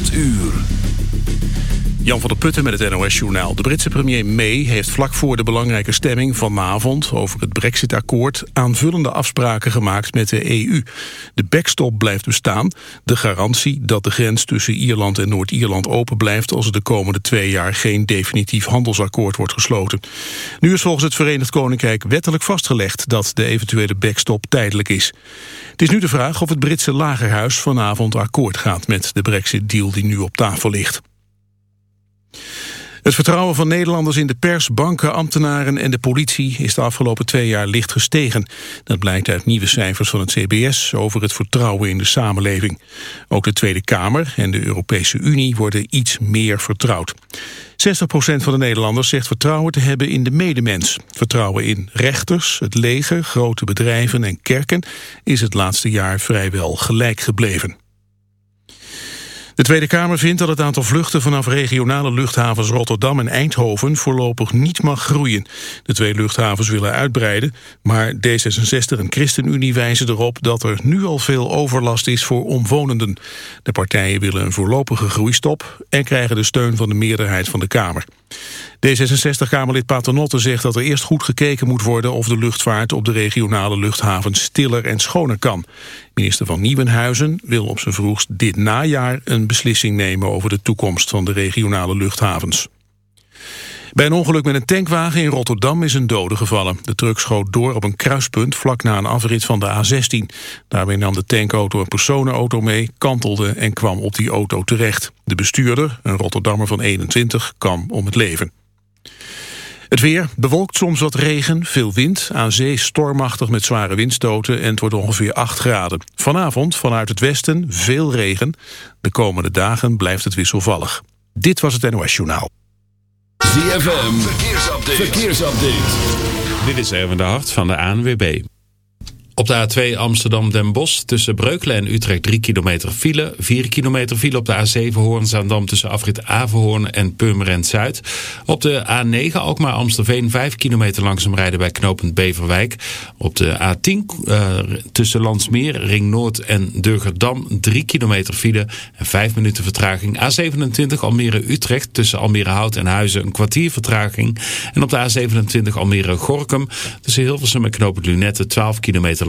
8 uur. Jan van der Putten met het NOS-journaal. De Britse premier May heeft vlak voor de belangrijke stemming vanavond over het Brexit-akkoord aanvullende afspraken gemaakt met de EU. De backstop blijft bestaan, de garantie dat de grens tussen Ierland en Noord-Ierland open blijft als er de komende twee jaar geen definitief handelsakkoord wordt gesloten. Nu is volgens het Verenigd Koninkrijk wettelijk vastgelegd dat de eventuele backstop tijdelijk is. Het is nu de vraag of het Britse lagerhuis vanavond akkoord gaat met de Brexit-deal die nu op tafel ligt. Het vertrouwen van Nederlanders in de pers, banken, ambtenaren en de politie is de afgelopen twee jaar licht gestegen. Dat blijkt uit nieuwe cijfers van het CBS over het vertrouwen in de samenleving. Ook de Tweede Kamer en de Europese Unie worden iets meer vertrouwd. 60% van de Nederlanders zegt vertrouwen te hebben in de medemens. Vertrouwen in rechters, het leger, grote bedrijven en kerken is het laatste jaar vrijwel gelijk gebleven. De Tweede Kamer vindt dat het aantal vluchten vanaf regionale luchthavens Rotterdam en Eindhoven voorlopig niet mag groeien. De twee luchthavens willen uitbreiden, maar D66 en ChristenUnie wijzen erop dat er nu al veel overlast is voor omwonenden. De partijen willen een voorlopige groeistop en krijgen de steun van de meerderheid van de Kamer. D66-Kamerlid Paternotte zegt dat er eerst goed gekeken moet worden of de luchtvaart op de regionale luchthavens stiller en schoner kan. Minister van Nieuwenhuizen wil op zijn vroegst dit najaar een beslissing nemen over de toekomst van de regionale luchthavens. Bij een ongeluk met een tankwagen in Rotterdam is een dode gevallen. De truck schoot door op een kruispunt vlak na een afrit van de A16. Daarbij nam de tankauto een personenauto mee, kantelde en kwam op die auto terecht. De bestuurder, een Rotterdammer van 21, kwam om het leven. Het weer bewolkt soms wat regen, veel wind, aan zee stormachtig met zware windstoten en het wordt ongeveer 8 graden. Vanavond vanuit het westen veel regen. De komende dagen blijft het wisselvallig. Dit was het NOS Journaal. ZFM, verkeersupdate. verkeersupdate. Dit is even de hart van de ANWB. Op de A2 Amsterdam-Den Bosch tussen Breukelen en Utrecht 3 kilometer file. 4 kilometer file op de A7 Hoorn-Zaandam tussen afrit Averhoorn en Purmerend Zuid. Op de A9 Alkmaar-Amsterveen 5 kilometer langzaam rijden bij knooppunt Beverwijk. Op de A10 uh, tussen Landsmeer, Ring Noord en Durgerdam 3 kilometer file en 5 minuten vertraging. A27 Almere-Utrecht tussen Almere-Hout en Huizen een kwartier vertraging. En op de A27 Almere-Gorkum tussen Hilversum en knooppunt Lunette 12 kilometer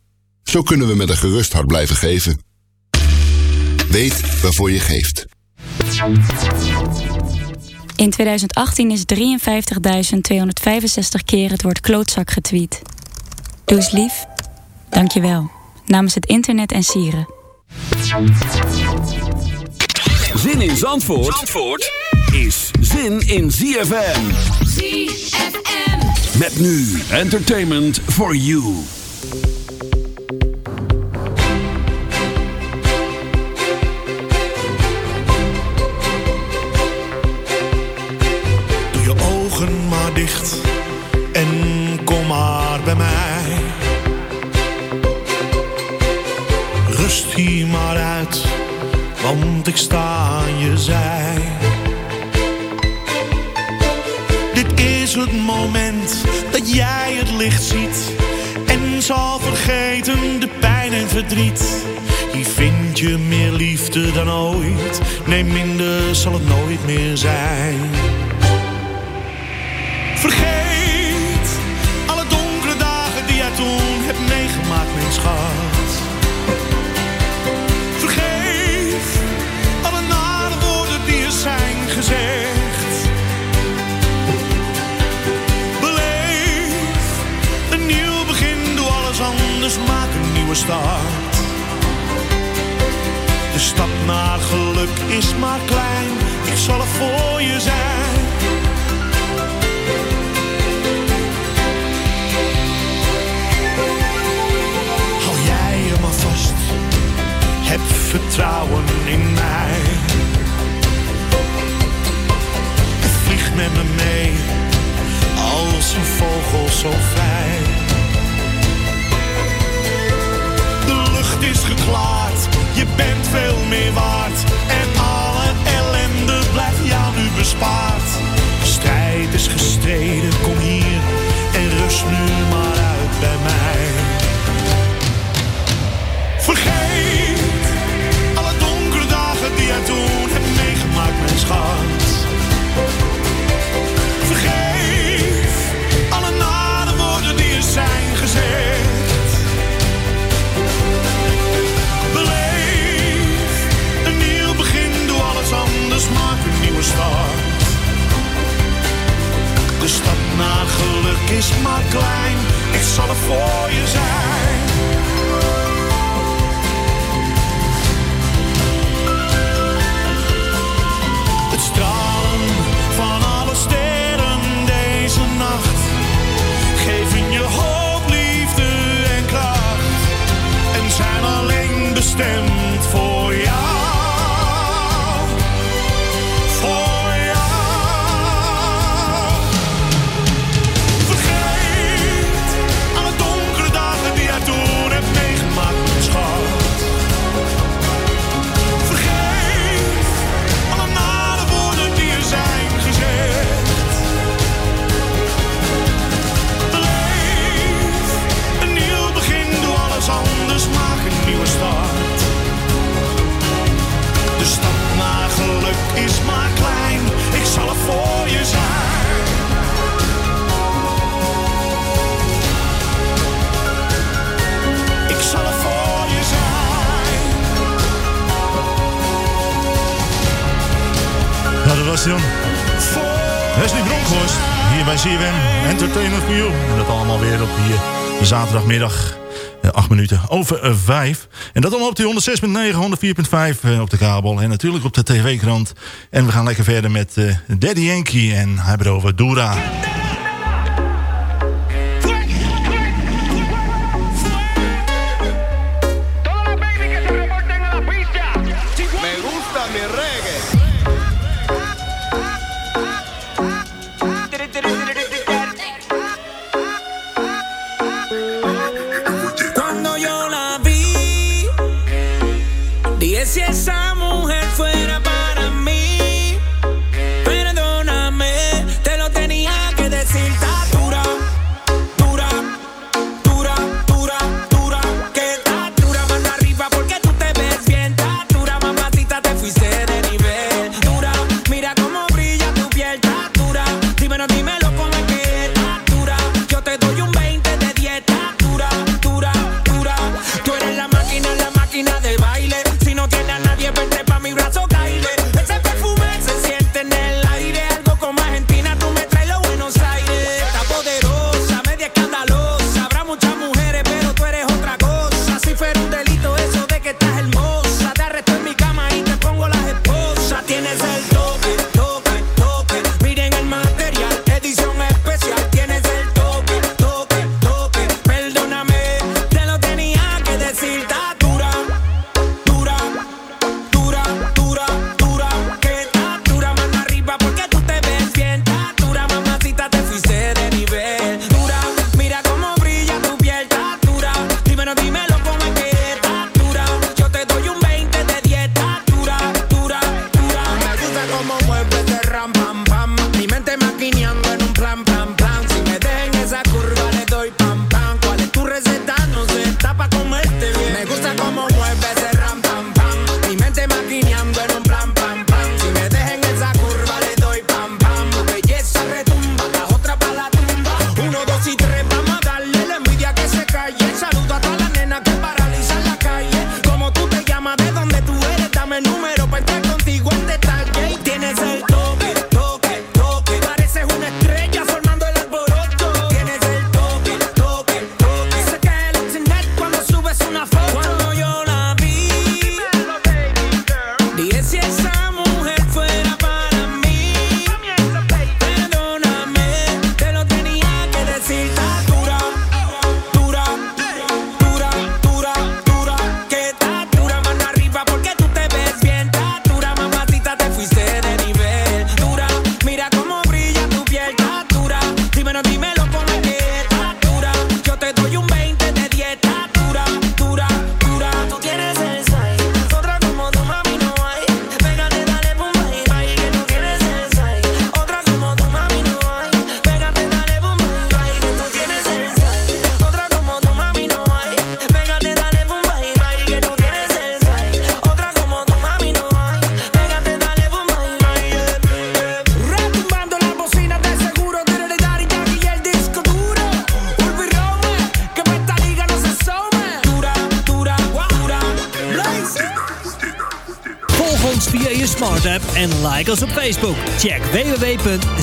Zo kunnen we met een gerust hart blijven geven. Weet waarvoor je geeft. In 2018 is 53.265 keer het woord klootzak getweet. Doe eens lief. Dank je wel. Namens het internet en sieren. Zin in Zandvoort, Zandvoort is zin in ZFM. ZFM. Met nu Entertainment for You. En kom maar bij mij. Rust hier maar uit, want ik sta aan je zij. Dit is het moment dat jij het licht ziet en zal vergeten de pijn en verdriet. Hier vind je meer liefde dan ooit, nee minder zal het nooit meer zijn. Vergeet alle donkere dagen die jij toen hebt meegemaakt, mijn schat. Vergeef alle nare woorden die er zijn gezegd. Beleef een nieuw begin, doe alles anders, maak een nieuwe start. De stap naar geluk is maar klein, ik zal er voor je zijn. Vertrouwen in mij. Vlieg met me mee, als een vogel zo vrij. De lucht is geklaard, je bent veel meer waard. En alle ellende blijft jou nu bespaard. Strijd is gestreden, kom hier en rust nu maar uit bij mij. Vergeet die jij toen hebt meegemaakt, mijn schat. Vergeef alle nare woorden die er zijn gezegd. Beleef een nieuw begin, doe alles anders, maak een nieuwe start. De stap naar geluk is maar klein, ik zal er voor je zijn. Over uh, vijf. En dat allemaal op die 106.9, 104.5 uh, op de kabel. En natuurlijk op de tv-krant. En we gaan lekker verder met uh, Daddy Yankee. En hij hebben Dura.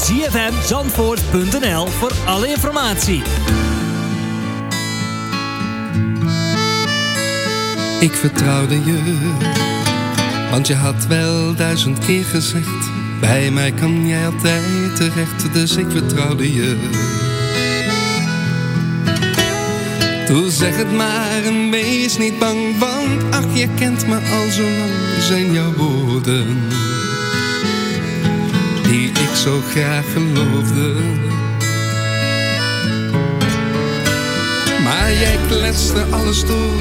www.zfmzandvoort.nl voor alle informatie. Ik vertrouwde je, want je had wel duizend keer gezegd. Bij mij kan jij altijd terecht, dus ik vertrouwde je. Doe zeg het maar en wees niet bang, want ach, je kent me al zo lang, zijn jouw woorden. Ik zo graag geloofde. Maar jij kletste alles door,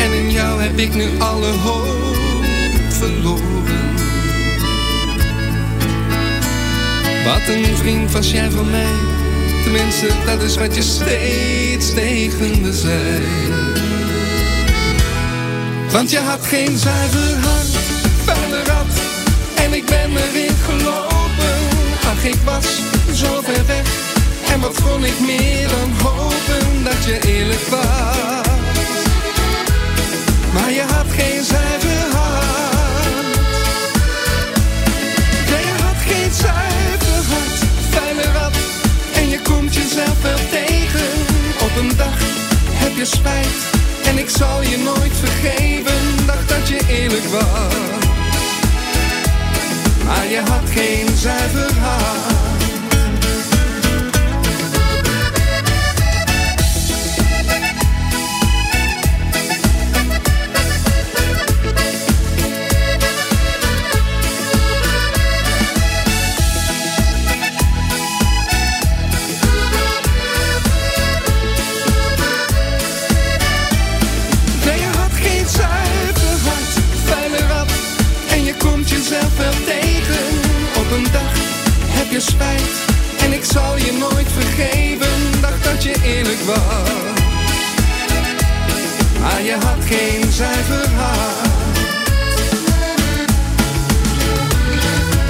en in jou heb ik nu alle hoop verloren. Wat een vriend was jij van mij. Tenminste, dat is wat je steeds tegen me zei. Want je had geen zuiver hart, vuile rat. En ik ben gelopen. Ik was zo ver weg. En wat kon ik meer dan hopen dat je eerlijk was. Maar je had geen zuiver hart. Je had geen zuiver hart, vuile rat. En je komt jezelf wel tegen. Op een dag heb je spijt. En ik zal je nooit vergeven. Dacht dat je eerlijk was. Maar je had geen zuiver hart. Spijt. En ik zal je nooit vergeven. Dacht dat je eerlijk was. Maar je had geen zuiver hart.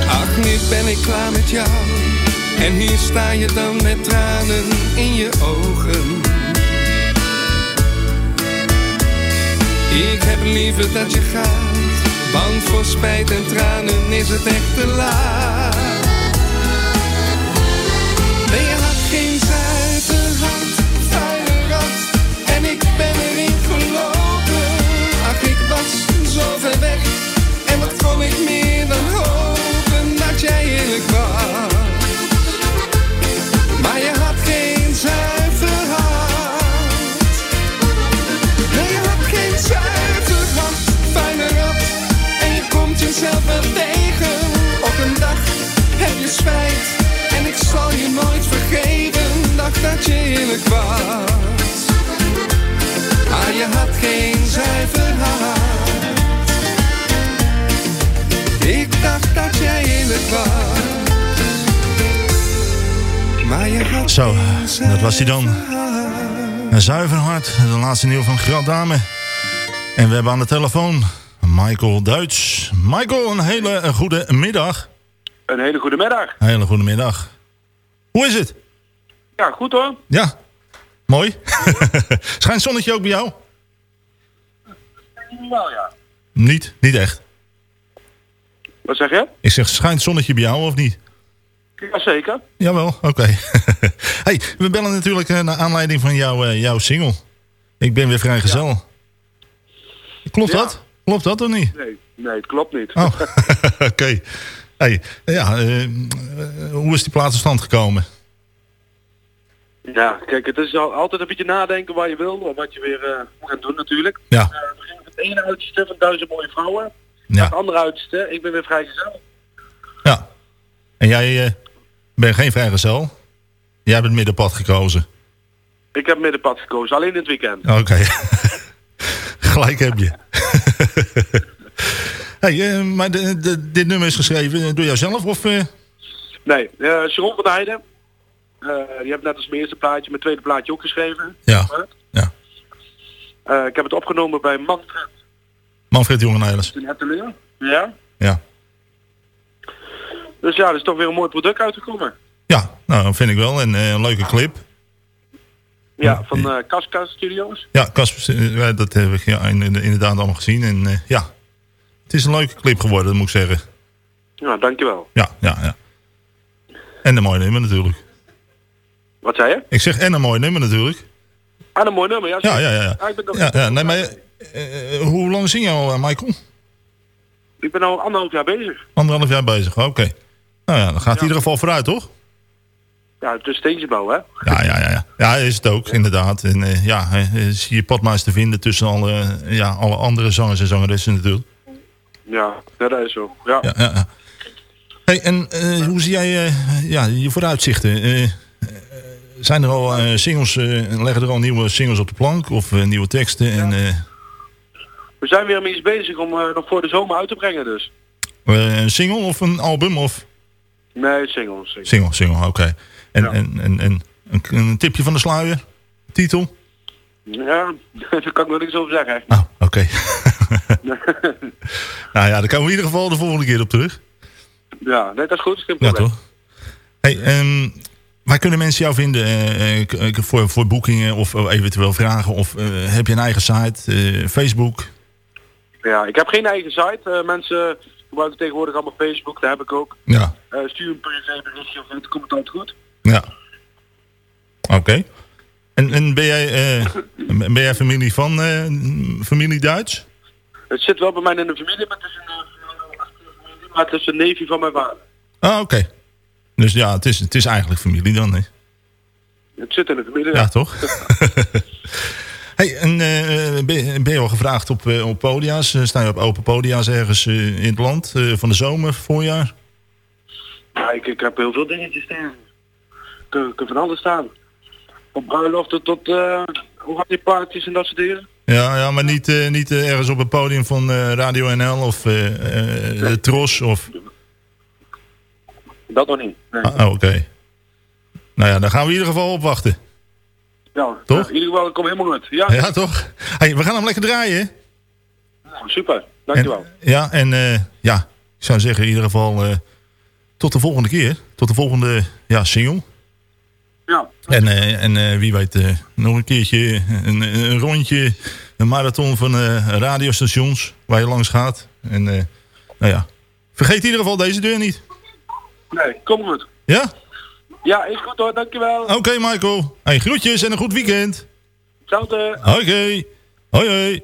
Ach, nu ben ik klaar met jou. En hier sta je dan met tranen in je ogen. Ik heb liever dat je gaat, want voor spijt en tranen is het echt te laat. Kon ik meer dan hopen? Dat jij eerlijk was. Geen zuiver hart. Ik dacht dat jij eerlijk was. Maar je had Zo, geen dat was hij dan. Een zuiver hart, de laatste nieuw van Grand Dame. En we hebben aan de telefoon Michael Duits. Michael, een hele goede middag. Een hele goede middag. Een hele goede middag. Hoe is het? Ja, goed hoor. Ja, mooi. Schijnt zonnetje ook bij jou? Wel ja. Niet, niet echt. Wat zeg je? Ik zeg, schijnt zonnetje bij jou of niet? Jazeker. Jawel, oké. hey, we bellen natuurlijk eh, naar aanleiding van jouw, eh, jouw single. Ik ben weer vrijgezel. Klopt Ja. dat? Klopt dat of niet? Nee, nee, het klopt niet. Oh, oké. Hey, ja, eh, hoe is die plaat tot stand gekomen? Ja, kijk, het is al, altijd een beetje nadenken waar je wil, of wat je weer moet gaan doen natuurlijk. Ja. Eh, het ene uiterste van duizend mooie vrouwen. Ja. Het andere uiterste, ik ben weer vrijgezel. Ja. En jij eh, bent geen vrijgezel? Jij hebt het middenpad gekozen. Ik heb middenpad gekozen, alleen in het weekend. Oké. Gelijk heb je. hey, eh, maar de, de- dit nummer is geschreven door jouzelf of... eh? Nee, eh Sharon van Heijden. eh die heeft net als mijn eerste plaatje, mijn tweede plaatje ook geschreven. Ja. Ja. Eh, ik heb het opgenomen bij Manfred Manfred Jongenijlers. in Etteleur. Ja. Ja. Dus ja, er is toch weer een mooi product uitgekomen. Ja, nou, dat vind ik wel. En eh, een leuke clip. Ja, van eh Casca Studios. Ja, Casper, dat heb ik ja, in- in- inderdaad allemaal gezien. En ja, het is een leuke clip geworden, moet ik zeggen. Ja, dankjewel. Ja, ja, ja. En een mooi nummer natuurlijk. Wat zei je? Ik zeg en een mooi nummer natuurlijk. Ah, een mooi nummer, ja. Ja, ja, ja. ja. Ik ben ja, ja nee, maar, eh, eh, hoe lang zing je al, eh, Michael? Ik ben al anderhalf jaar bezig. Anderhalf jaar bezig, oké. Nou ja, dan gaat het in ieder geval vooruit, toch? Ja, het is steentje bouwen, hè? Ja, ja, ja. Ja, ja is het ook, inderdaad. En eh, ja, eh, is je padmaas te vinden tussen alle, ja, alle andere zangers en zangeressen natuurlijk. Ja, ja, dat is zo. Ja. Ja, ja, ja. Hey, en eh, hoe zie jij eh, ja, je vooruitzichten? Zijn er al eh, singles, eh, leggen er al nieuwe singles op de plank of eh, nieuwe teksten? En, We zijn weer mee eens bezig om nog voor de zomer uit te brengen, dus. een single of een album? Of? Nee, singles. singles. Single, single, oké. En, en, en, en een, een tipje van de sluier? Titel? Ja, daar kan ik nog niks over zeggen. Oh, oké. nou ja, daar komen we in ieder geval de volgende keer op terug. Ja, nee, dat is goed. Geen Ja, toch? Hey, ehm, waar kunnen mensen jou vinden eh, eh, voor, voor boekingen of eh, eventueel vragen? Of eh, heb je een eigen site, eh, Facebook? Ja, ik heb geen eigen site. Eh, mensen gebruiken tegenwoordig allemaal Facebook, daar heb ik ook. Ja. Eh, stuur een berichtje of het komt het altijd goed. Ja. Oké. En, en ben, jij, eh, ben jij familie van eh, familie Duits? Het zit wel bij mij in de familie, maar het is een, eh, maar het is een neefje van mijn vader. Ah, oké. Dus ja, het is, het is eigenlijk familie dan, hè? Het zit in de familie. Ja, toch? hey, en eh, ben, je- ben je al gevraagd op, eh, op podia's? Eh, Sta je op open podia's ergens in het land van de zomer, voorjaar? Ja, ik, ik heb heel veel dingetjes staan. Ik kan, van alles staan. Op bruiloften tot hoe gaat die parties en dat soort dingen. Ja, ja maar niet, niet ergens op het podium van Radio NL of Tros of... Dat nog niet. Nee. Ah, Oké. Nou ja, dan gaan we in ieder geval op wachten. Ja, Toch? ja, in ieder geval, ik kom helemaal goed. Ja, Ja, toch? Hey, we gaan hem lekker draaien, hè? super. Dankjewel. En, ja, en eh, ja, ik zou zeggen in ieder geval eh, tot de volgende keer. Tot de volgende ja, single. Ja. En, eh, en wie weet nog een keertje een, een rondje, een marathon van radiostations waar je langs gaat. En nou ja, vergeet in ieder geval deze deur niet. Nee, kom goed. Ja? Ja, is goed hoor, dankjewel. Oké Michael. Hey, groetjes en een goed weekend. Hetzelfde. Oké. Hoi hoi.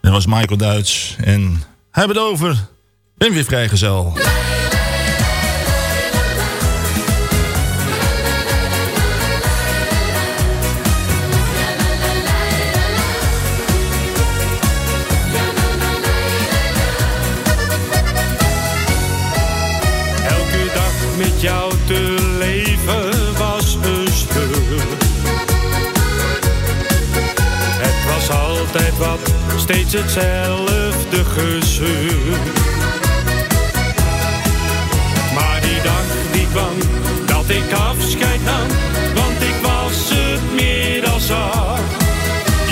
Dat was Michael Duits. En hij het over. Ben weer vrijgezel. Wat, steeds hetzelfde gezeur. Maar die dag die kwam, dat ik afscheid nam, want ik was het meer dan zat.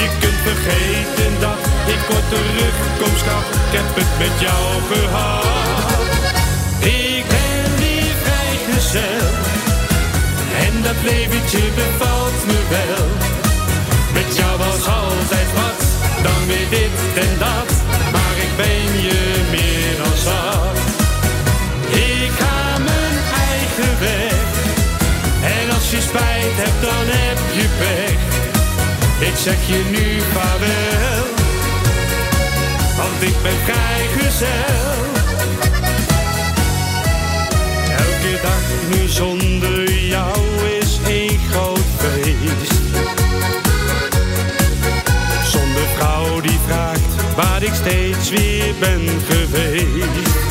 Je kunt vergeten dat ik kort terugkom, schat, ik heb het met jou gehad. Ik ben weer vrijgezel En dat leventje bevalt me wel Met jou was Dan weer dit en dat Maar ik ben je meer dan zat. Ik ga mijn eigen weg En als je spijt hebt dan heb je pech. Ik zeg je nu vaarwel Want ik ben vrijgezel. Elke dag nu zonder jou waar ik steeds weer ben geweest.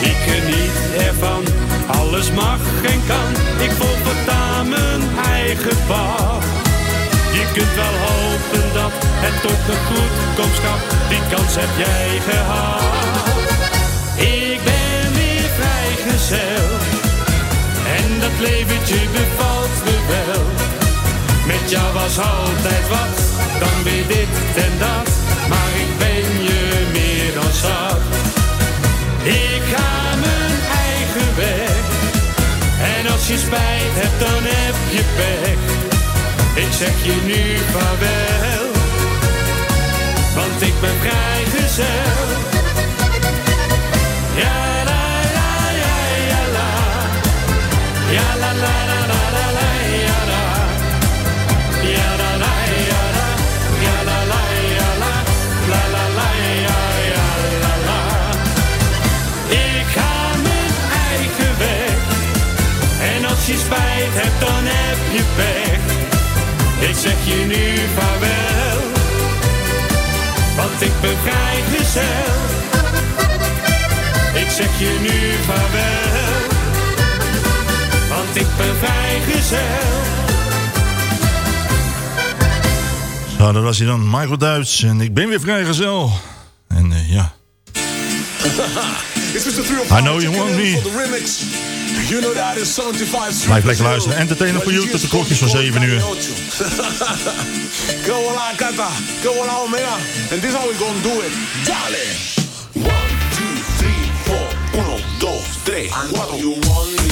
Ik geniet ervan, alles mag en kan. Ik volg voortaan mijn eigen pad. Je kunt wel hopen dat het tot nog goed komt, schat. Die kans heb jij gehad. Ik ben weer vrijgezel En dat leventje bevalt me wel met jou was altijd wat, dan weer dit en dat. Maar ik ben je meer dan zat. Ik ga mijn eigen weg. En als je spijt hebt, dan heb je pech. Ik zeg je nu vaarwel, want ik ben vrijgezel. Ja, la, ja, ja. Ja. als je spijt hebt, dan heb je pech. Ik zeg je nu vaarwel, want ik ben vrijgezel. Ik zeg je nu vaarwel, want ik ben vrijgezel. Zo, nou, dat was hij dan, Michael Duits. En ik ben weer vrijgezel. En uh, ja. I know you want me. Blijf lekker luisteren. Entertainer voor you tot de klokjes van 7 uur. Go on, Kata. Go on, Omega. And this is how we gonna do it. Dale. 1, 2, 3, 4. 1, 2, 3, 4.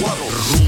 cuadro.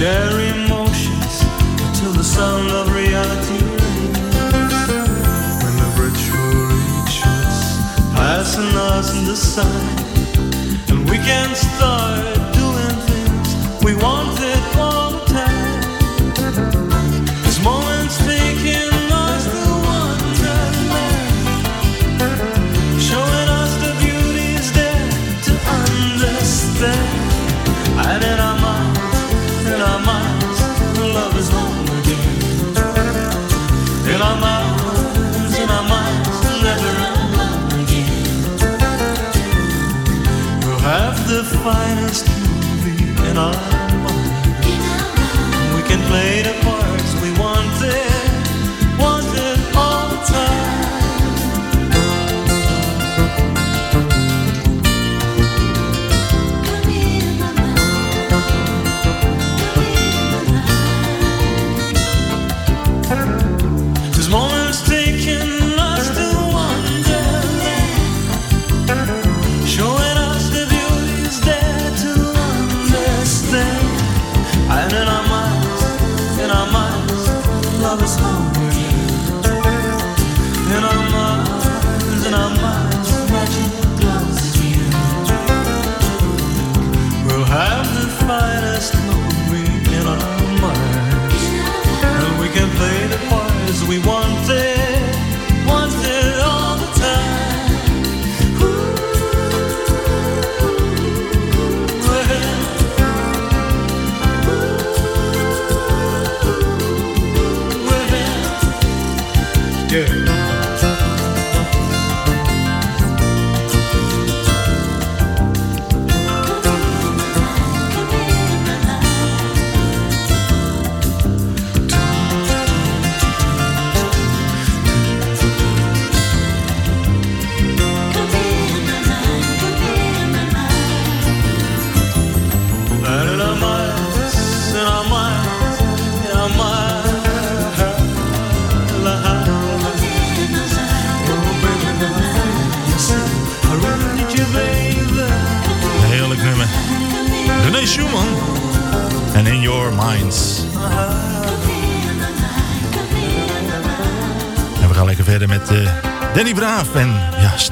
Share emotions until the sound of reality rings. When the bridge will reach passing us in the sun, and we can start mama. We can play.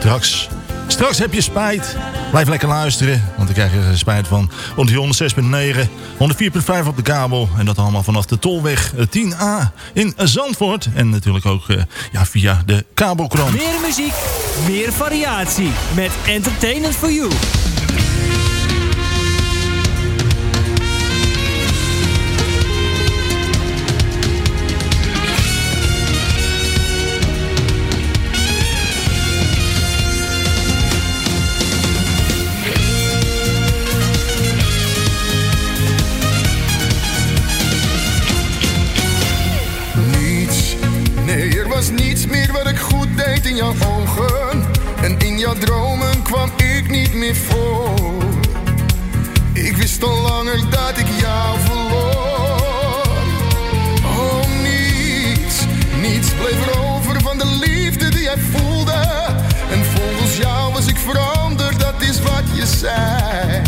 Straks, straks heb je spijt. Blijf lekker luisteren, want dan krijg je spijt van. Op die 106.9, 104.5 op de kabel. En dat allemaal vanaf de Tolweg eh, 10A in Zandvoort. En natuurlijk ook eh, ja, via de kabelkrant. Meer muziek, meer variatie. Met Entertainment for You. Ik wist al langer dat ik jou verloor. Oh, niets, niets bleef er over van de liefde die jij voelde. En volgens jou was ik veranderd, dat is wat je zei.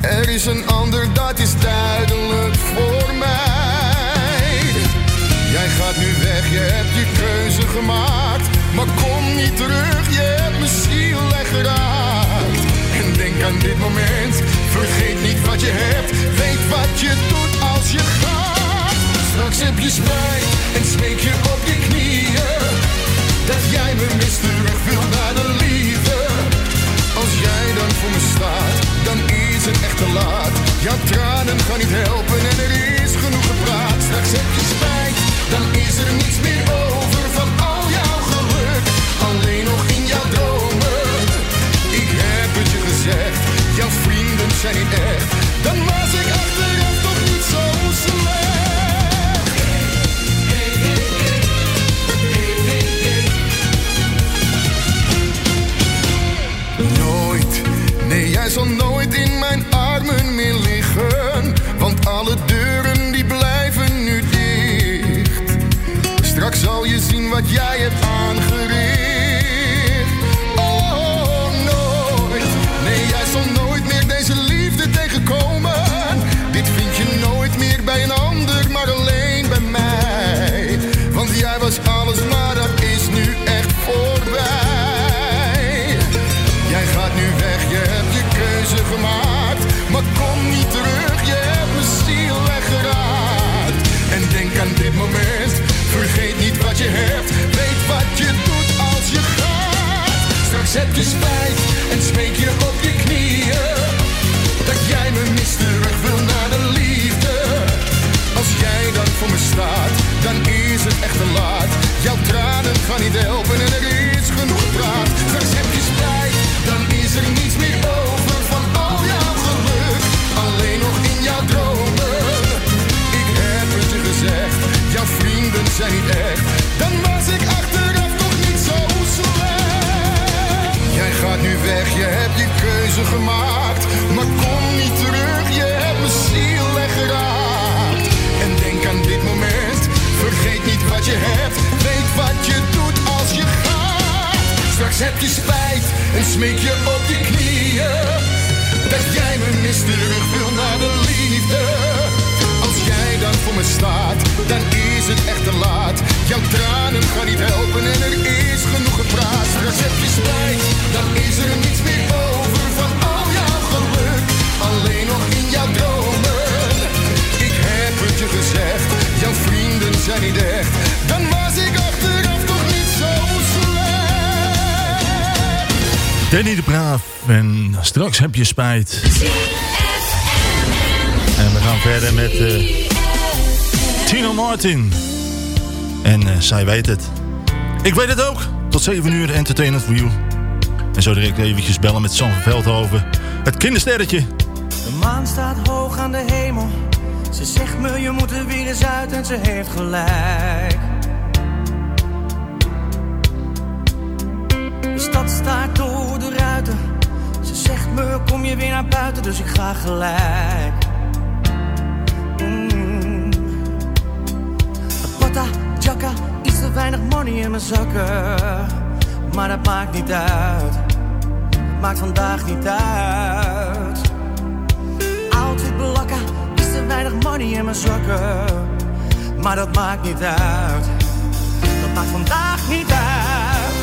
Er is een ander, dat is duidelijk voor mij. Jij gaat nu weg, je hebt je keuze gemaakt. Maar kom niet terug, je hebt mijn ziel echt geraakt. En aan dit moment, vergeet niet wat je hebt. Weet wat je doet als je gaat. Straks heb je spijt en smeek je op je knieën. Dat jij me mist terug wil naar de liefde. Als jij dan voor me staat, dan is het echt te laat. Jouw tranen gaan niet helpen en er is genoeg gepraat. Straks heb je spijt, dan is er niets meer over Dan was ik achteraf toch niet zo slecht. Nooit, nee jij zal nooit in mijn armen meer liggen Want alle deuren die blijven nu dicht Straks zal je zien wat jij hebt aangericht. Vergeet niet wat je hebt. Weet wat je doet als je gaat. Straks heb je spijt en smeek je op je knieën. Dat jij me mist terug wil naar de liefde. Als jij dan voor me staat, dan is het echt te laat. Jouw tranen gaan niet helpen en er is genoeg gepraat. Straks heb je spijt, dan is er niets meer zijn niet echt. Dan was ik achteraf toch niet zo slecht. Jij gaat nu weg, je hebt je keuze gemaakt. Maar kom niet terug, je hebt mijn ziel weggeraakt. En denk aan dit moment, vergeet niet wat je hebt. Weet wat je doet als je gaat. Straks heb je spijt en smeek je op je knieën. Dat jij me mist terug wil naar de liefde. Voor me staat, dan is het echt te laat. Jouw tranen gaan niet helpen en er is genoeg gepraat. Straks heb je spijt, dan is er niets meer over van al jouw geluk. Alleen nog in jouw dromen. Ik heb het je gezegd, jouw vrienden zijn niet echt. Dan was ik achteraf toch niet zo slecht. Danny de Braaf. En straks heb je spijt. En we gaan verder met eh Tino Martin. En eh, zij weet het. Ik weet het ook. Tot 7 uur entertainment voor you. En zo direct eventjes bellen met Sam van Veldhoven. Het kindersterretje. De maan staat hoog aan de hemel. Ze zegt me je moet er weer eens uit en ze heeft gelijk. De stad staat door de ruiten. Ze zegt me kom je weer naar buiten, dus ik ga gelijk. Weinig money in mijn zakken. Maar dat maakt niet uit. Maakt vandaag niet uit. Outfit blakken, iets te weinig money in mijn zakken. Maar dat maakt niet uit. Dat maakt vandaag niet uit.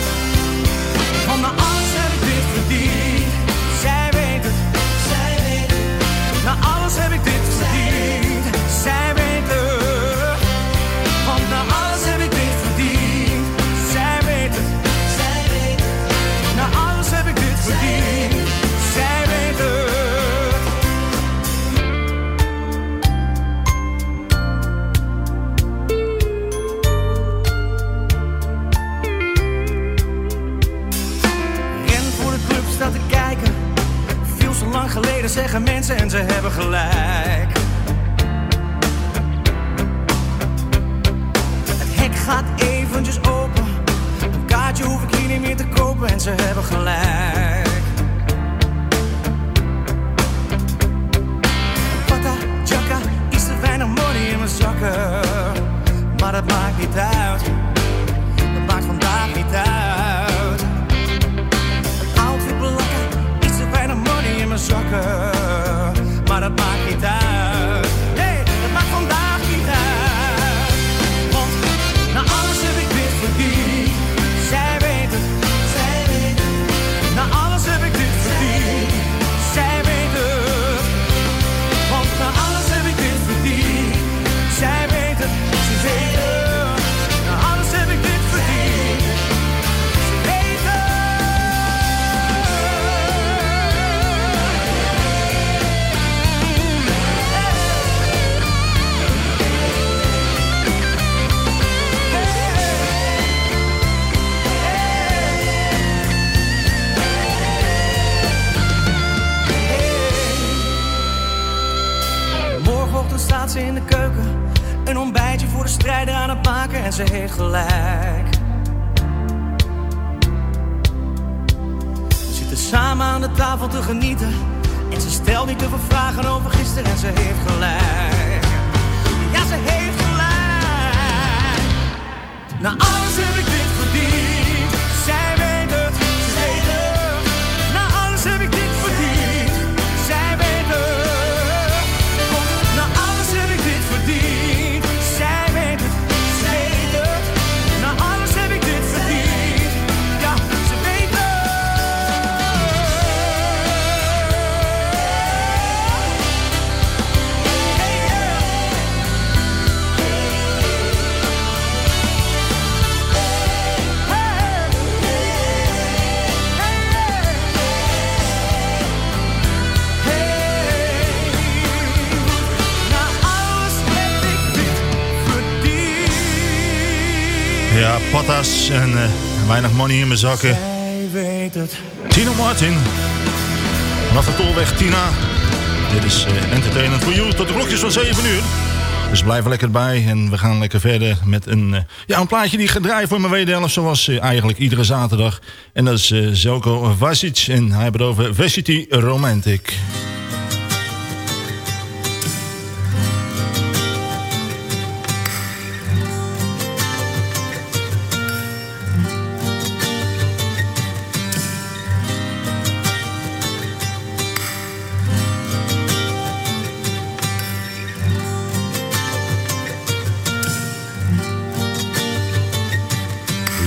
Want na alles heb ik dit verdiend. Zij weet het. Zij weet het. Na alles heb ik dit verdiend. Zij weet het. Geleden zeggen mensen en ze hebben gelijk. Het hek gaat eventjes open. Een kaartje hoef ik hier niet meer te kopen en ze hebben gelijk. Pata, jacka, iets te weinig money in mijn zakken. Maar dat maakt niet uit. In ze heeft gelijk. We zitten samen aan de tafel te genieten. En ze stelt niet te veel vragen over gisteren en ze heeft gelijk. Ja, ze heeft gelijk. Na alles heb ik dit verdiend. Patas en eh, weinig money in mijn zakken. Zij weet het. Tino Martin. Vanaf de tolweg Tina. Dit is eh, Entertainment for You tot de klokjes van 7 uur. Dus blijf er lekker bij en we gaan lekker verder met een, eh, ja, een plaatje die gedraaid voor mijn wederhelft zoals eigenlijk iedere zaterdag. En dat is Zelko Vasic en hij heeft het over Varsity Romantic.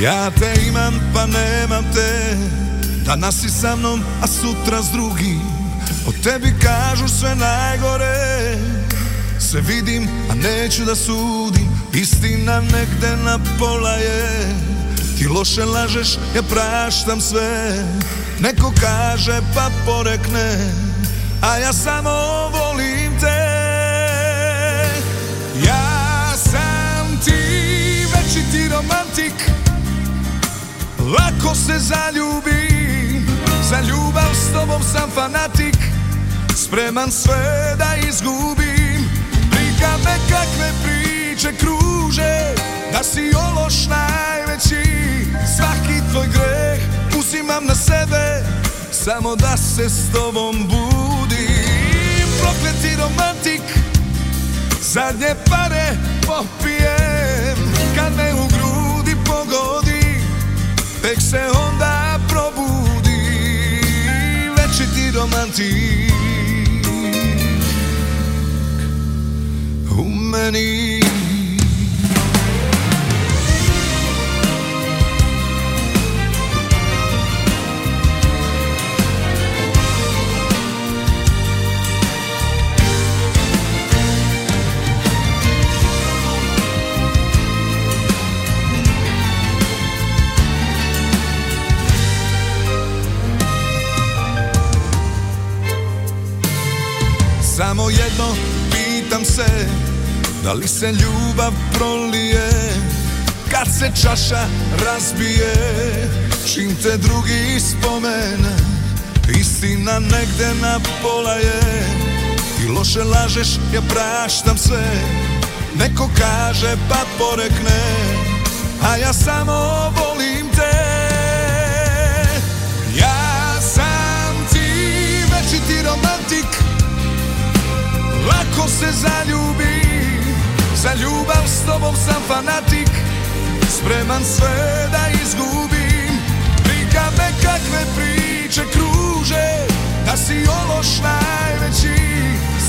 Ja te imam pa nemam te. Danas si sa mnom, a sutra s drugim. O tebi kažu sve najgore. Sve vidim, a neću da sudim. Istina negde na pola je. Ti loše lažeš, ja praštam sve. Neko kaže pa porekne. A ja samo volim Lako se zaljubim Za ljubav s tobom sam fanatik. Spreman sve da izgubim. Briga me kakve priče kruže Da si ološ najveći. Svaki tvoj greh uzimam na sebe Samo da se s tobom budim. Prokleti romantik Zadnje pare popijem Tek se onda probudi Večiti romantik U meni Samo jedno pitam se Da li se ljubav prolije? Kad se čaša razbije Čim te drugi spomene Istina negde na pola je Ti loše lažeš, ja praštam sve Neko kaže pa porekne A ja samo volim Lako se zaljubim Za ljubav s tobom sam fanatik. Spreman sve da izgubim. Briga me kakve priče kruže Da si ološ najveći.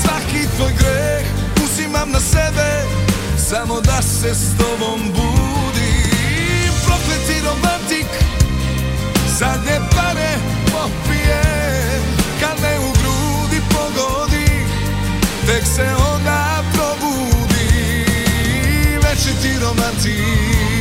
Svaki tvoj greh uzimam na sebe Samo da se s tobom budim. Prokleti romantik Zadnje pare popijem Kad me u grudi pogodi Tek se onda probudi Večiti romantik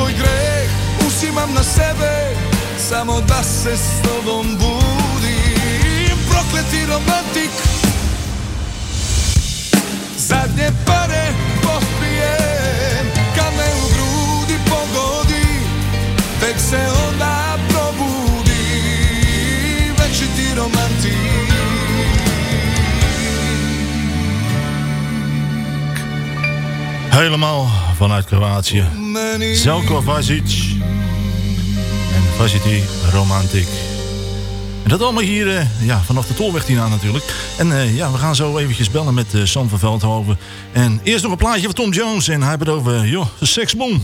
svoj greh Uzimam na sebe Samo da se s tobom budim. Prokleti romantik. Zadnje pare pospijem Kad me u grudi pogodi Tek se onda probudi. Večiti romantik. helemaal vanuit Kroatië. Zelko Vazic. En Vazic Romantic. En dat allemaal hier eh, ja, vanaf de Tolweg hierna natuurlijk. En eh, ja, we gaan zo eventjes bellen met uh, Sam van Veldhoven. En eerst nog een plaatje van Tom Jones. En hij bedoelt over, joh, seksbom.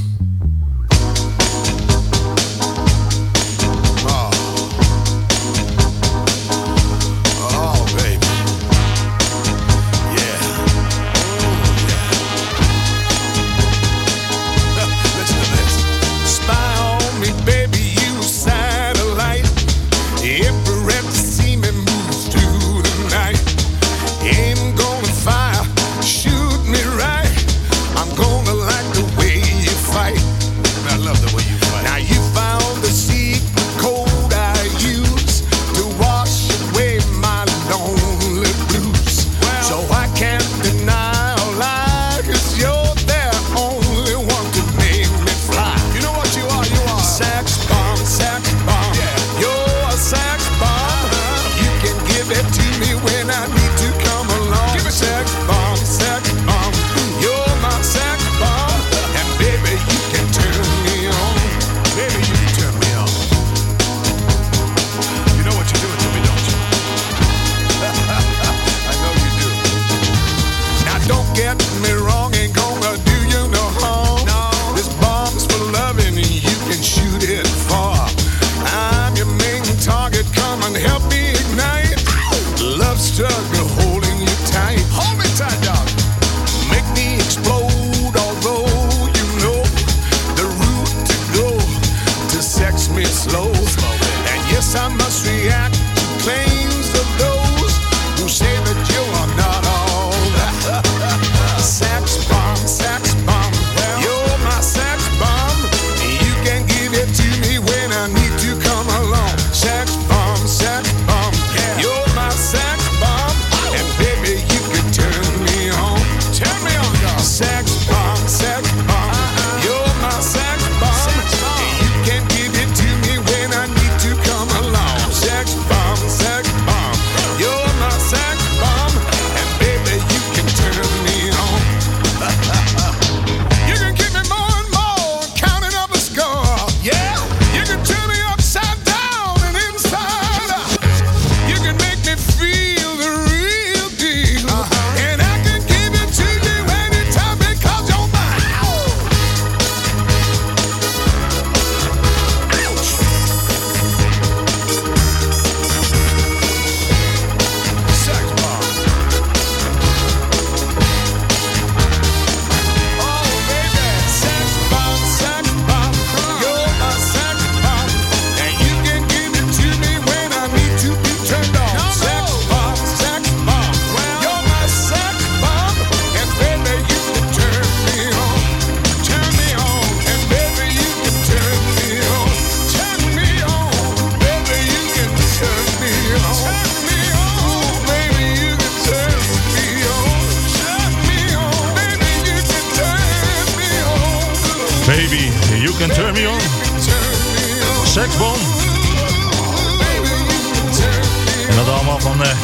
van eh,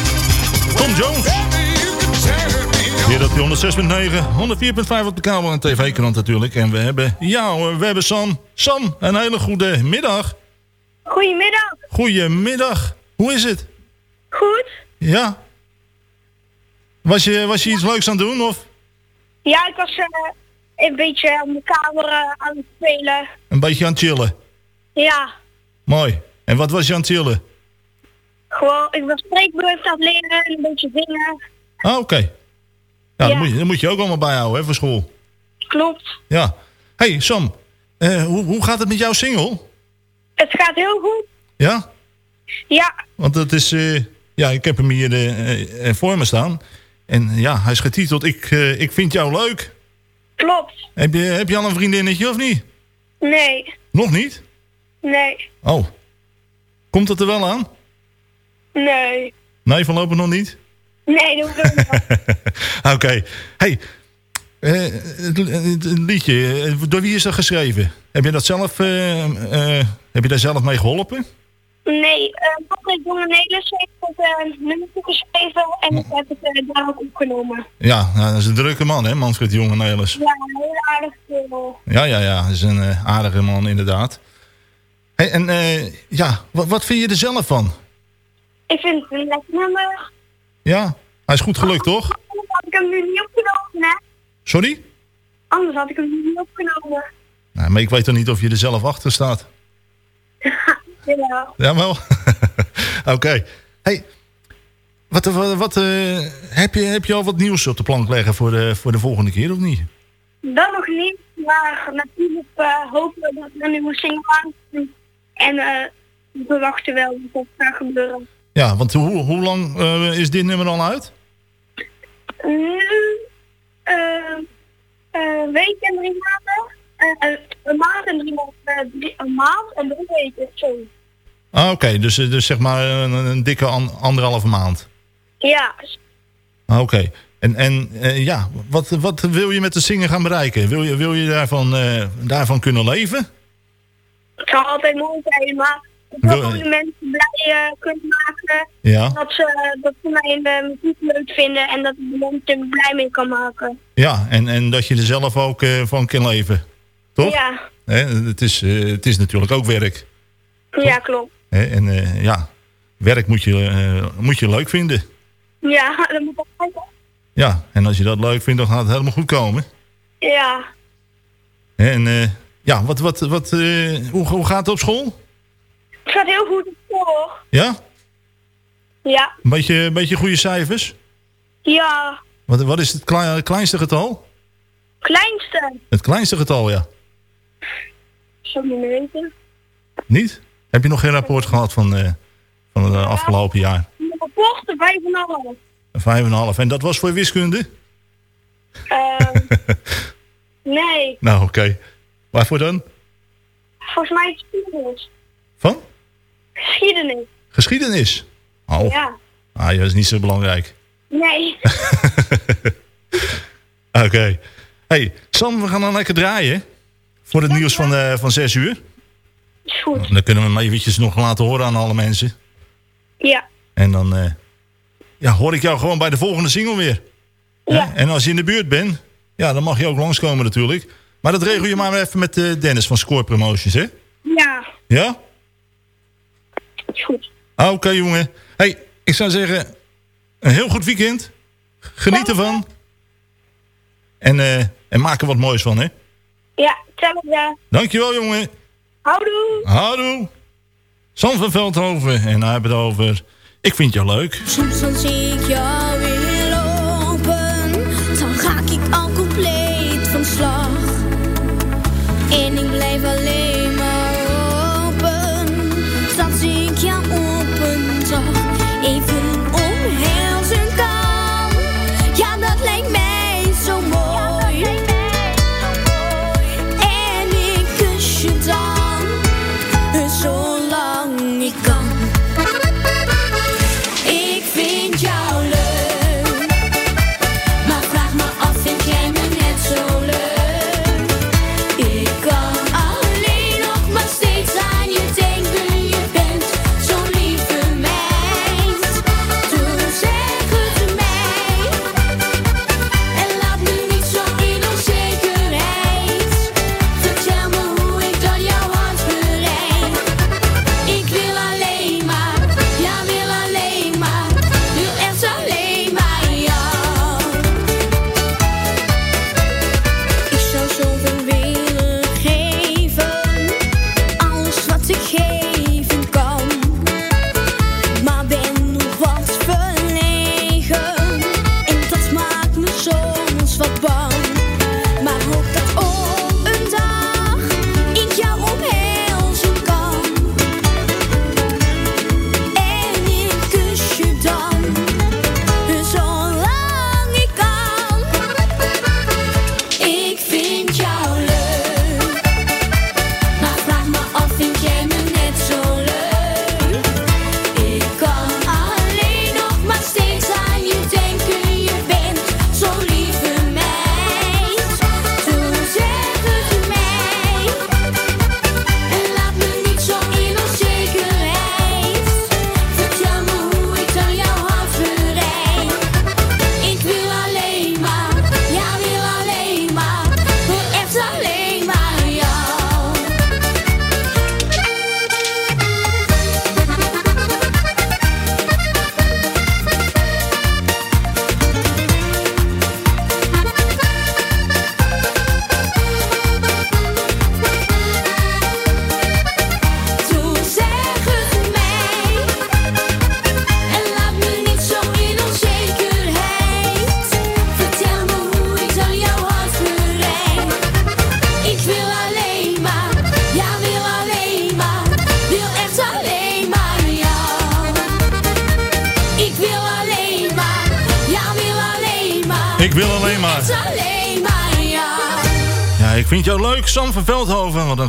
Tom Jones. Hier dat die 106.9, 104.5 op de Kamer en tv-krant natuurlijk. En we hebben, ja we hebben Sam. Sam, een hele goede middag. Goedemiddag. Goedemiddag. Hoe is het? Goed. Ja. Was je, was je iets leuks aan het doen of? Ja, ik was eh, een beetje aan de kamer eh, aan het spelen. Een beetje aan het chillen? Ja. Mooi. En wat was je aan het chillen? Gewoon, ik wil spreekbeurt afleren en een beetje zingen. Ah, oké. Okay. Ja. Dat, moet je, moet je, ook allemaal bijhouden, hè, voor school. Klopt. Ja. hey, Sam, eh, hoe, hoe gaat het met jouw single? Het gaat heel goed. Ja? Ja. Want dat is, eh, ja, ik heb hem hier eh, voor me staan. En ja, hij is getiteld Ik, ik vind jou leuk. Klopt. Heb je, heb je al een vriendinnetje of niet? Nee. Nog niet? Nee. Oh. Komt dat er wel aan? Nee. Nee, voorlopig nog niet? Nee, dat hoeft niet. Oké. Hey, eh, het, liedje, eh, door wie is dat geschreven? Heb je, dat zelf, eh, heb je daar zelf mee geholpen? Nee, uh, jongen Bonnenelis heeft het uh, nummer geschreven en ik heb het daar ook opgenomen. Ja, nou, dat is een drukke man, hè, Manfred Jongenelis? Ja, een heel aardige kerel. Ja, ja, ja, dat is een aardige man, inderdaad. Hey, en ja, wat, wat vind je er zelf van? Ik vind het een lekker nummer. Ja, hij is goed gelukt, toch? Anders had ik hem nu niet opgenomen, hè? Sorry? Anders had ik hem nu niet opgenomen. Nou, maar ik weet toch niet of je er zelf achter staat? ja. Ja, wel? Oké. Okay. Hey, wat, wat, wat uh, heb, je, heb je al wat nieuws op de plank leggen voor de, voor de volgende keer, of niet? Dat nog niet, maar natuurlijk uh, hopen we dat er een nieuwe single aankomt. En uh, we wachten wel dat dat gaat gebeuren. Ja, want hoe, hoe lang uh, is dit nummer al uit? Nu, uh, week en drie maanden. Een maand en drie maanden. Drie, een maand en drie weken, zo. Ah, oké. Okay. Dus, dus zeg maar een, een dikke an, anderhalve maand. Ja. Ah, oké. Okay. En, en uh, ja, wat, wat wil je met de zingen gaan bereiken? Wil je, wil je daarvan, uh, daarvan kunnen leven? Het zou altijd mooi zijn, maar gewoon de mensen blij uh, kunnen maken. Ja. Dat ze, dat ze mijn uh, muziek leuk vinden en dat ik de mensen er blij mee kan maken. Ja, en, en dat je er zelf ook van kan leven. Toch? Ja, Hè, het, is, het is natuurlijk ook werk. ja klopt. Hè? En ja, werk moet je, moet je leuk vinden. Ja, dat moet ook. Ja, en als je dat leuk vindt, dan gaat het helemaal goed komen. Ja, En uh, ja, wat, wat, wat, uh, hoe, hoe gaat het op school? Het gaat heel goed school. Ja? Ja, Een beetje, een beetje goede cijfers? ja, Wat, wat is het klei- kleinste getal? kleinste. Het kleinste getal, ja. Zou ik niet weten. Niet? Heb je nog geen rapport gehad van, uh, van het afgelopen jaar? Mijn rapport, de vijf en een half. Een vijf en een half. En dat was voor wiskunde? Ehm, nee, Nou, oké. Waarvoor dan? volgens mij is het geschiedenis. Van? Geschiedenis, Geschiedenis. Oh, ja. ah, dat is niet zo belangrijk. Nee, Oké. Hey, Sam, we gaan dan lekker draaien. Voor het nieuws van, uh, van 6 uur. is goed. Dan kunnen we hem eventjes nog laten horen aan alle mensen. Ja, En dan uh, ja, hoor ik jou gewoon bij de volgende single weer. Ja. En als je in de buurt bent, ja, dan mag je ook langskomen natuurlijk. Maar dat regel je maar even met uh, Dennis van Score Promotions, hè? ja, Ja? Is goed. Ah, Oké, jongen. Hey, ik zou zeggen, een heel goed weekend. Geniet ervan. En, uh, en maak er wat moois van, hè? Ja, hetzelfde. Dankjewel, jongen. Houdoe. Houdoe. Sam van Veldhoven. En hij heeft het over... Ik vind jou leuk. Soms dan zie ik jou weer lopen, dan raak ik al compleet van slag. En ik blijf alleen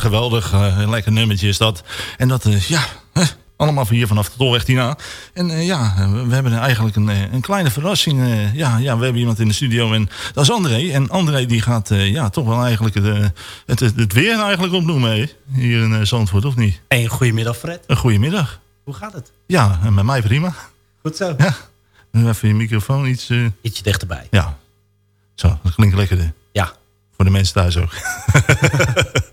Een geweldig, eh, lekker nummertje is dat. En dat, eh, ja, allemaal van hier vanaf de Tolweg hierna. En eh, ja, we hebben eigenlijk een, eh, een kleine verrassing. ja, ja, we hebben iemand in de studio en dat is André. En André die gaat ja, toch wel eigenlijk het, eh, het, het, het weer eigenlijk opnoemen. hè? Hier in Zandvoort, of niet? Een goedemiddag, Fred. Een goedemiddag. Hoe gaat het? Ja, met mij prima. Goed zo. Ja. Nu even je microfoon iets... Ietsje dichterbij. Ja. Zo, dat klinkt lekkerder. Ja. Voor de mensen thuis ook.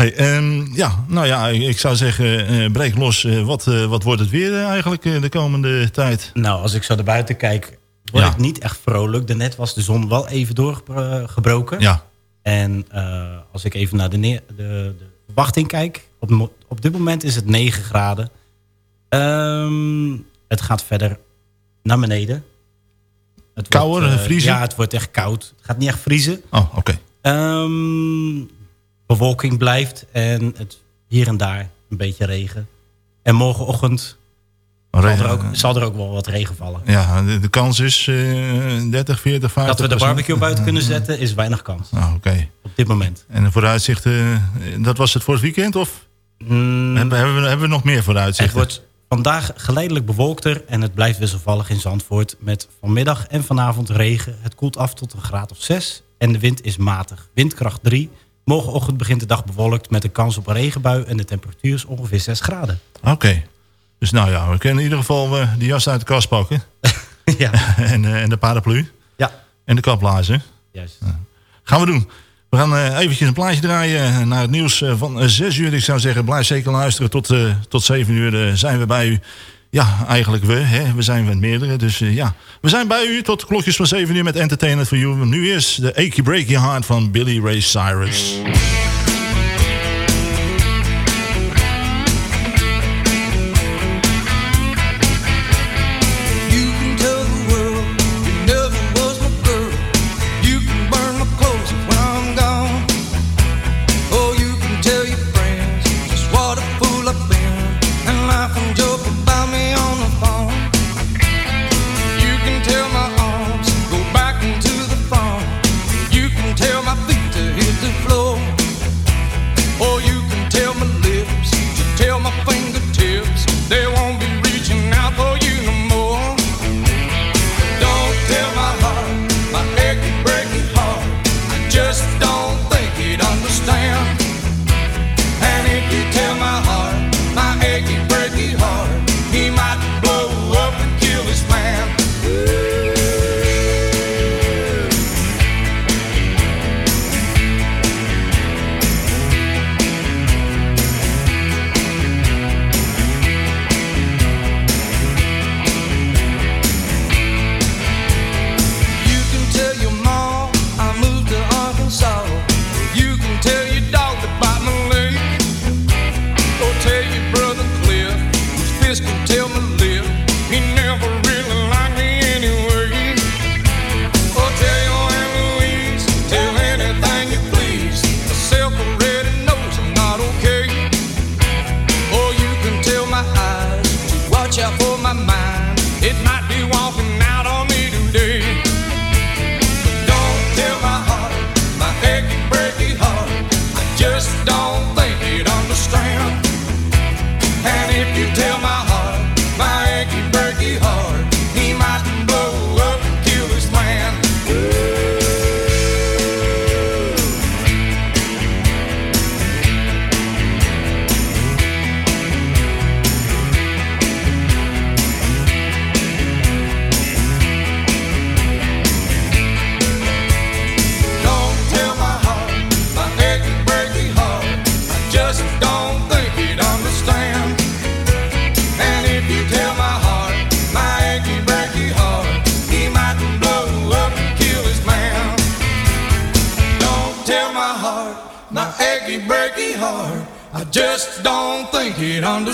hey, ehm, ja, nou ja, ik zou zeggen, eh, breek los. Eh, wat, eh, wat wordt het weer eigenlijk de komende tijd? Nou, als ik zo naar buiten kijk, word Ja. ik niet echt vrolijk. Daarnet was de zon wel even doorgebroken. Ja. En als ik even naar de, de, de verwachting kijk, op, op dit moment is het 9 graden. Ehm, het gaat verder naar beneden. Het Kouder, wordt, vriezen? Ja, het wordt echt koud. Het gaat niet echt vriezen. Oh, oké. Ehm, bewolking blijft en het hier en daar een beetje regen. En morgenochtend zal er, ook, zal er ook wel wat regen vallen. Ja, de, de kans is eh 30, 40, 50 Dat we de barbecue buiten kunnen zetten is weinig kans. Ah, oké. Op dit moment. En de vooruitzichten, eh, dat was het voor het weekend? Of hebben, hebben, we, hebben we nog meer Het vooruitzichten? wordt vandaag geleidelijk bewolkter en het blijft wisselvallig in Zandvoort. Met vanmiddag en vanavond regen. Het koelt af tot een graad of 6 en de wind is matig. Windkracht 3. Morgenochtend begint de dag bewolkt met een kans op een regenbui en de temperatuur is ongeveer 6 graden. Oké. Dus nou ja, we kunnen in ieder geval eh, die jas uit de kast pakken. ja. en, eh, en de paraplu. Ja. En de kaplaarzen. Juist. Gaan we doen. We gaan eh, eventjes een plaatje draaien naar het nieuws van eh, 6 uur. Ik zou zeggen, blijf zeker luisteren. Tot, tot 7 uur zijn we bij u. Ja, eigenlijk we. Hè? We zijn met meerdere. Dus eh, ja, we zijn bij u tot klokjes van 7 uur met Entertainment for You. Nu is de Achy Breaky Heart van Billy Ray Cyrus.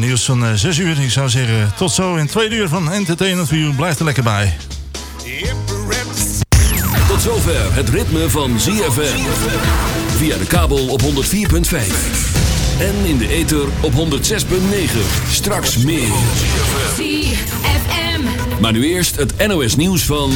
nieuws van eh, 6 uur. Ik zou zeggen, tot zo in tweede uur van Entertainment You. Blijf er lekker bij. Tot zover het ritme van ZFM. Via de kabel op 104.5. En in de ether op 106.9. Straks meer. ZFM. Maar nu eerst het NOS nieuws van...